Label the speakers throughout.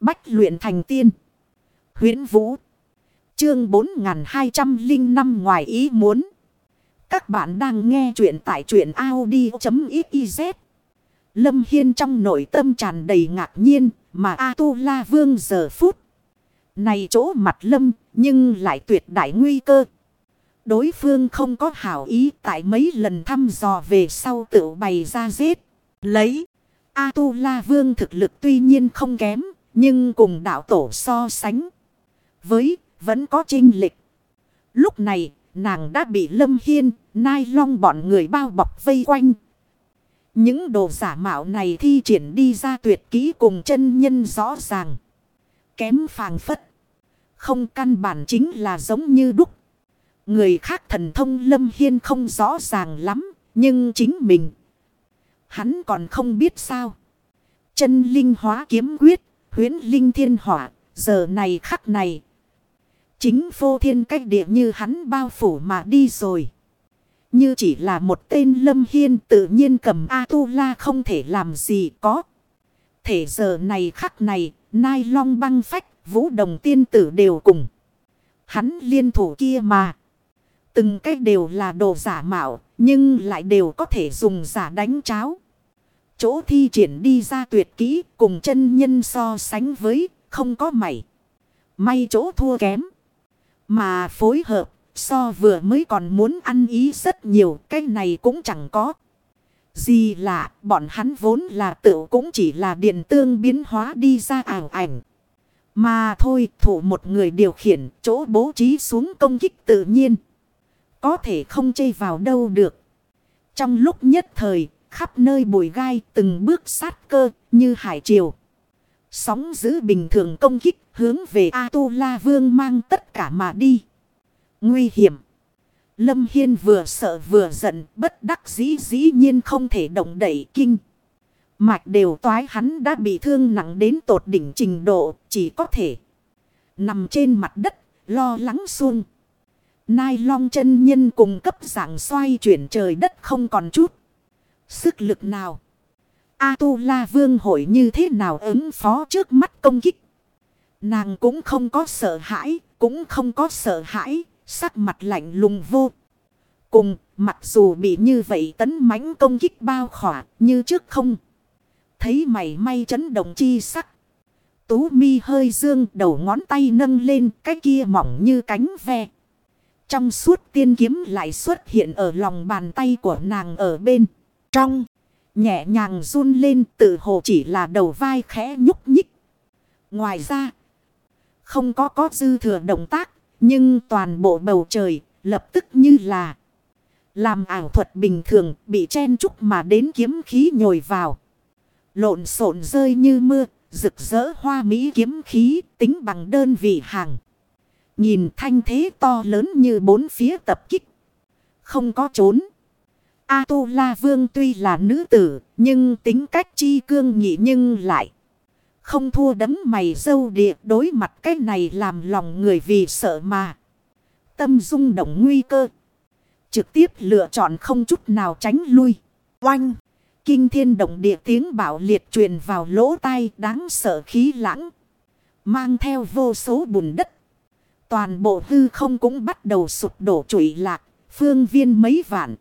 Speaker 1: Bách luyện thành tiên. huyễn Vũ. Chương 4205 ngoài ý muốn. Các bạn đang nghe truyện tại truyện Audi.xyz. Lâm Hiên trong nội tâm tràn đầy ngạc nhiên, mà A-tu-la vương giờ phút. Này chỗ mặt Lâm, nhưng lại tuyệt đại nguy cơ. Đối phương không có hảo ý, tại mấy lần thăm dò về sau tự bày ra giết. Lấy. A-tu-la vương thực lực tuy nhiên không kém. Nhưng cùng đạo tổ so sánh. Với vẫn có trinh lịch. Lúc này nàng đã bị lâm hiên, nai long bọn người bao bọc vây quanh. Những đồ giả mạo này thi triển đi ra tuyệt kỹ cùng chân nhân rõ ràng. Kém phàng phất. Không căn bản chính là giống như đúc. Người khác thần thông lâm hiên không rõ ràng lắm. Nhưng chính mình. Hắn còn không biết sao. Chân linh hóa kiếm quyết. Huyến linh thiên hỏa. Giờ này khắc này. Chính vô thiên cách địa như hắn bao phủ mà đi rồi. Như chỉ là một tên lâm hiên tự nhiên cầm A-tu-la không thể làm gì có. Thể giờ này khắc này, nai long băng phách, vũ đồng tiên tử đều cùng. Hắn liên thủ kia mà. Từng cách đều là đồ giả mạo, nhưng lại đều có thể dùng giả đánh cháo. Chỗ thi triển đi ra tuyệt kỹ cùng chân nhân so sánh với không có mảy. May chỗ thua kém. Mà phối hợp so vừa mới còn muốn ăn ý rất nhiều, cái này cũng chẳng có. Gì lạ bọn hắn vốn là tự cũng chỉ là điện tương biến hóa đi ra ảo ảnh. Mà thôi, thủ một người điều khiển, chỗ bố trí xuống công kích tự nhiên. Có thể không chây vào đâu được. Trong lúc nhất thời khắp nơi bụi gai từng bước sát cơ, như hải triều. Sóng giữ bình thường công kích hướng về A-tu-la vương mang tất cả mà đi. Nguy hiểm. Lâm Hiên vừa sợ vừa giận, bất đắc dĩ dĩ nhiên không thể động đẩy kinh. Mạch đều toái hắn đã bị thương nặng đến tột đỉnh trình độ, chỉ có thể nằm trên mặt đất, lo lắng xuông. Nai long chân nhân cùng cấp dạng xoay chuyển trời đất không còn chút. Sức lực nào. A-tu-la vương hội như thế nào ứng phó trước mắt công kích. Nàng cũng không có sợ hãi, cũng không có sợ hãi, sắc mặt lạnh lùng vô. Cùng, mặc dù bị như vậy tấn mãnh công kích bao khỏa, như trước không. Thấy mày may chấn động chi sắc. Tú mi hơi dương đầu ngón tay nâng lên cái kia mỏng như cánh ve. Trong suốt tiên kiếm lại xuất hiện ở lòng bàn tay của nàng ở bên. Trong. Nhẹ nhàng run lên tự hồ chỉ là đầu vai khẽ nhúc nhích. Ngoài ra. Không có có dư thừa động tác. Nhưng toàn bộ bầu trời lập tức như là. Làm ảo thuật bình thường bị chen chúc mà đến kiếm khí nhồi vào. Lộn xộn rơi như mưa. Rực rỡ hoa mỹ kiếm khí tính bằng đơn vị hàng. Nhìn thanh thế to lớn như bốn phía tập kích. Không có trốn. A-tu-la vương tuy là nữ tử, nhưng tính cách chi cương nghị nhưng lại. Không thua đấm mày dâu địa đối mặt cái này làm lòng người vì sợ mà. Tâm dung động nguy cơ. Trực tiếp lựa chọn không chút nào tránh lui. Oanh! Kinh thiên động địa tiếng bảo liệt truyền vào lỗ tai đáng sợ khí lãng. Mang theo vô số bùn đất. Toàn bộ hư không cũng bắt đầu sụp đổ trụi lạc. Phương viên mấy vạn.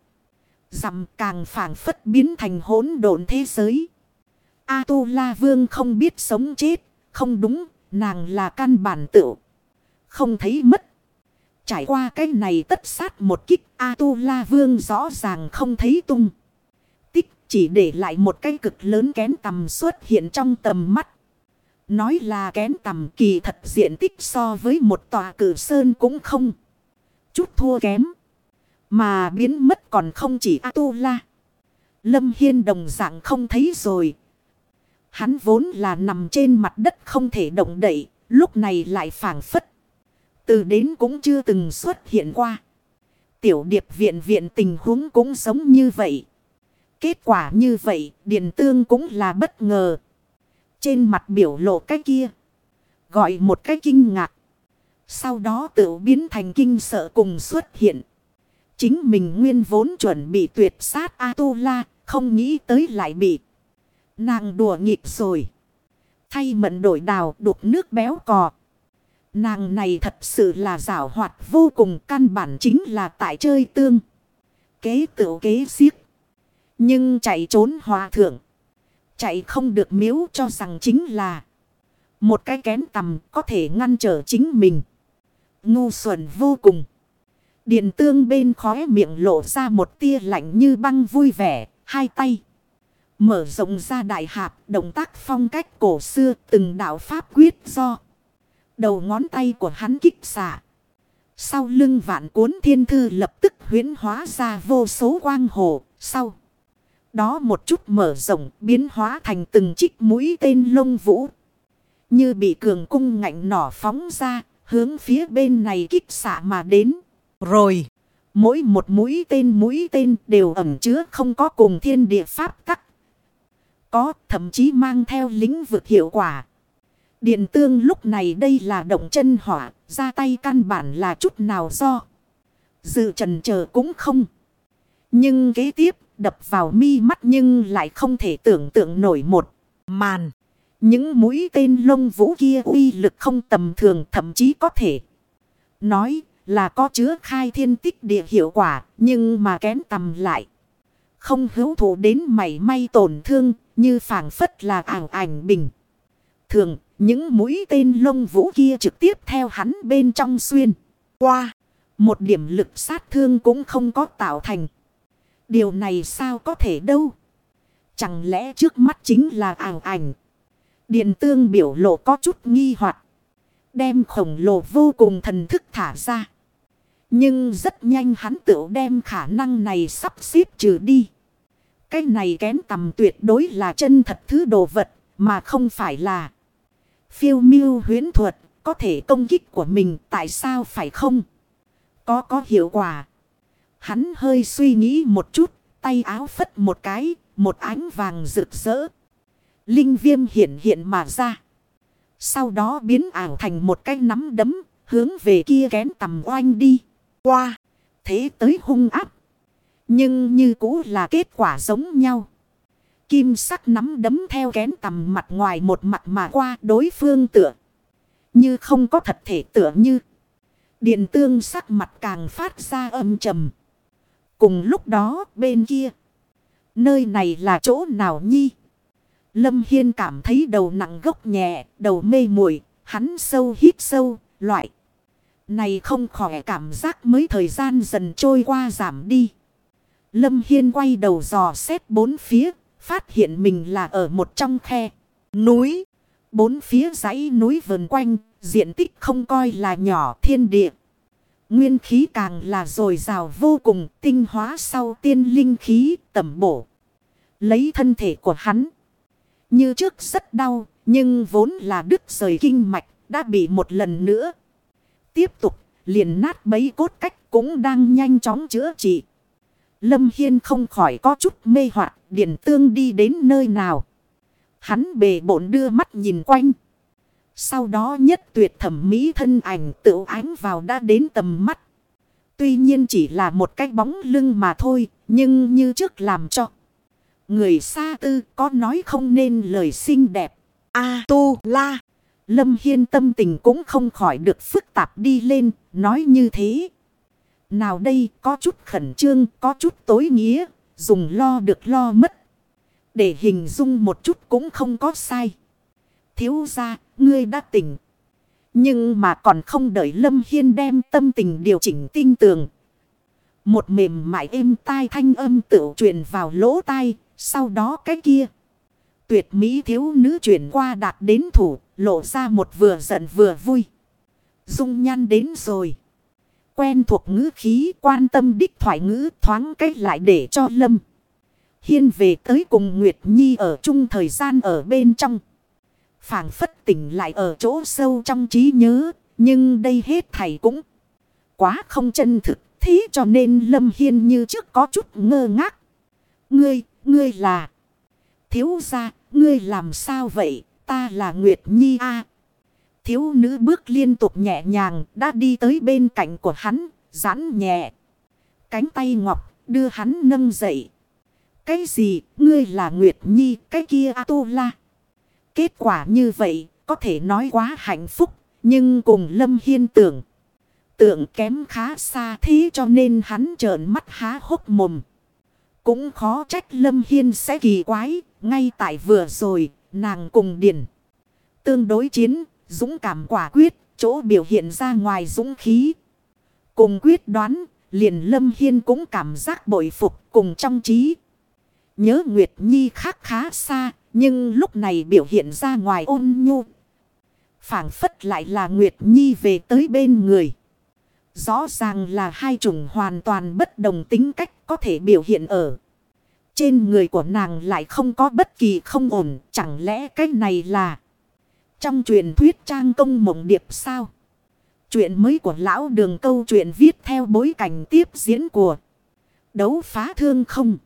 Speaker 1: Dặm càng phản phất biến thành hỗn độn thế giới. A-tu-la vương không biết sống chết. Không đúng, nàng là căn bản tự. Không thấy mất. Trải qua cái này tất sát một kích A-tu-la vương rõ ràng không thấy tung. Tích chỉ để lại một cái cực lớn kén tầm xuất hiện trong tầm mắt. Nói là kén tầm kỳ thật diện tích so với một tòa cử sơn cũng không. Chút thua kém. Mà biến mất còn không chỉ A-tu-la. Lâm Hiên đồng dạng không thấy rồi. Hắn vốn là nằm trên mặt đất không thể động đậy. Lúc này lại phản phất. Từ đến cũng chưa từng xuất hiện qua. Tiểu điệp viện viện tình huống cũng giống như vậy. Kết quả như vậy, Điền tương cũng là bất ngờ. Trên mặt biểu lộ cái kia. Gọi một cái kinh ngạc. Sau đó tự biến thành kinh sợ cùng xuất hiện. Chính mình nguyên vốn chuẩn bị tuyệt sát A-tu-la, không nghĩ tới lại bị. Nàng đùa nghịch rồi. Thay mận đổi đào đục nước béo cò. Nàng này thật sự là rảo hoạt vô cùng căn bản chính là tại chơi tương. Kế tựu kế xiếc. Nhưng chạy trốn hòa thượng. Chạy không được miếu cho rằng chính là. Một cái kén tầm có thể ngăn trở chính mình. Ngu xuẩn vô cùng. Điện tương bên khóe miệng lộ ra một tia lạnh như băng vui vẻ. Hai tay. Mở rộng ra đại hạp. Động tác phong cách cổ xưa, từng đạo pháp quyết do. Đầu ngón tay của hắn kích xạ. Sau lưng vạn cuốn thiên thư lập tức huyến hóa ra vô số quang hồ. Sau. Đó một chút mở rộng, biến hóa thành từng chích mũi tên lông vũ. Như bị cường cung ngạnh nỏ phóng ra. Hướng phía bên này kích xạ mà đến. Rồi. Mỗi một mũi tên mũi tên đều ẩm chứa không có cùng thiên địa pháp tắc. Có thậm chí mang theo lĩnh vực hiệu quả. Điện tương lúc này đây là động chân hỏa, ra tay căn bản là chút nào do. Dự trần chờ cũng không. Nhưng kế tiếp đập vào mi mắt nhưng lại không thể tưởng tượng nổi một màn. Những mũi tên lông vũ kia uy lực không tầm thường thậm chí có thể. Nói là có chứa khai thiên tích địa hiệu quả, nhưng mà kén tầm lại. Không hữu thủ đến mảy may tổn thương, như phảng phất là ảo ảnh bình. Thường, những mũi tên lông vũ kia trực tiếp theo hắn bên trong xuyên. Qua. Một điểm lực sát thương cũng không có tạo thành. Điều này sao có thể đâu. Chẳng lẽ trước mắt chính là ảo ảnh. Điện tương biểu lộ có chút nghi hoặc Đem khổng lồ vô cùng thần thức thả ra. Nhưng rất nhanh hắn tự đem khả năng này sắp xếp trừ đi. Cái này kén tầm tuyệt đối là chân thật thứ đồ vật mà không phải là phiêu miêu huyến thuật có thể công kích của mình tại sao phải không? Có có hiệu quả. Hắn hơi suy nghĩ một chút, tay áo phất một cái, một ánh vàng rực rỡ. Linh viêm hiện hiện mà ra. Sau đó biến ảo thành một cái nắm đấm, hướng về kia kén tầm oanh đi. Qua, thế tới hung áp. Nhưng như cũ là kết quả giống nhau. Kim sắc nắm đấm theo kén tầm mặt ngoài một mặt mà qua đối phương tựa. Như không có thật thể tựa như. Điện tương sắc mặt càng phát ra âm trầm. Cùng lúc đó bên kia. Nơi này là chỗ nào nhi? Lâm Hiên cảm thấy đầu nặng gốc nhẹ, đầu mê muội hắn sâu hít sâu, loại. Này không khỏi cảm giác mới thời gian dần trôi qua giảm đi. Lâm Hiên quay đầu dò xét bốn phía, phát hiện mình là ở một trong khe, núi. Bốn phía dãy núi vần quanh, diện tích không coi là nhỏ thiên địa. Nguyên khí càng là dồi dào vô cùng tinh hóa sau tiên linh khí tẩm bổ. Lấy thân thể của hắn. Như trước rất đau, nhưng vốn là đứt rời kinh mạch, đã bị một lần nữa. Tiếp tục, liền nát bấy cốt cách cũng đang nhanh chóng chữa trị. Lâm Hiên không khỏi có chút mê hoặc điện tương đi đến nơi nào. Hắn bề bổn đưa mắt nhìn quanh. Sau đó nhất tuyệt thẩm mỹ thân ảnh tự ánh vào đã đến tầm mắt. Tuy nhiên chỉ là một cái bóng lưng mà thôi, nhưng như trước làm cho. Người xa tư có nói không nên lời xinh đẹp. A tu la. Lâm Hiên tâm tình cũng không khỏi được phức tạp đi lên, nói như thế. Nào đây có chút khẩn trương, có chút tối nghĩa, dùng lo được lo mất. Để hình dung một chút cũng không có sai. Thiếu ra, ngươi đã tỉnh. Nhưng mà còn không đợi Lâm Hiên đem tâm tình điều chỉnh tinh tường. Một mềm mại êm tai thanh âm tự truyền vào lỗ tai, sau đó cái kia. Tuyệt mỹ thiếu nữ chuyển qua đạt đến thủ, lộ ra một vừa giận vừa vui. Dung nhan đến rồi. Quen thuộc ngữ khí quan tâm đích thoại ngữ thoáng cách lại để cho Lâm. Hiên về tới cùng Nguyệt Nhi ở chung thời gian ở bên trong. phảng phất tỉnh lại ở chỗ sâu trong trí nhớ. Nhưng đây hết thầy cũng quá không chân thực. Thế cho nên Lâm Hiên như trước có chút ngơ ngác. Ngươi, ngươi là... Thiếu gia, ngươi làm sao vậy? Ta là Nguyệt Nhi a Thiếu nữ bước liên tục nhẹ nhàng đã đi tới bên cạnh của hắn, giãn nhẹ. Cánh tay ngọc đưa hắn nâng dậy. Cái gì, ngươi là Nguyệt Nhi, cái kia A Tô La. Kết quả như vậy có thể nói quá hạnh phúc. Nhưng cùng Lâm Hiên tưởng. Tượng kém khá xa thế cho nên hắn trợn mắt há hốc mồm. Cũng khó trách Lâm Hiên sẽ kỳ quái. Ngay tại vừa rồi nàng cùng Điền. Tương đối chiến, dũng cảm quả quyết, chỗ biểu hiện ra ngoài dũng khí. Cùng quyết đoán, liền Lâm Hiên cũng cảm giác bội phục cùng trong trí. Nhớ Nguyệt Nhi khác khá xa, nhưng lúc này biểu hiện ra ngoài ôn nhu. phảng phất lại là Nguyệt Nhi về tới bên người. Rõ ràng là hai chủng hoàn toàn bất đồng tính cách có thể biểu hiện ở. Trên người của nàng lại không có bất kỳ không ổn, chẳng lẽ cái này là trong truyền thuyết trang công mộng điệp sao? Chuyện mới của lão đường câu chuyện viết theo bối cảnh tiếp diễn của đấu phá thương không.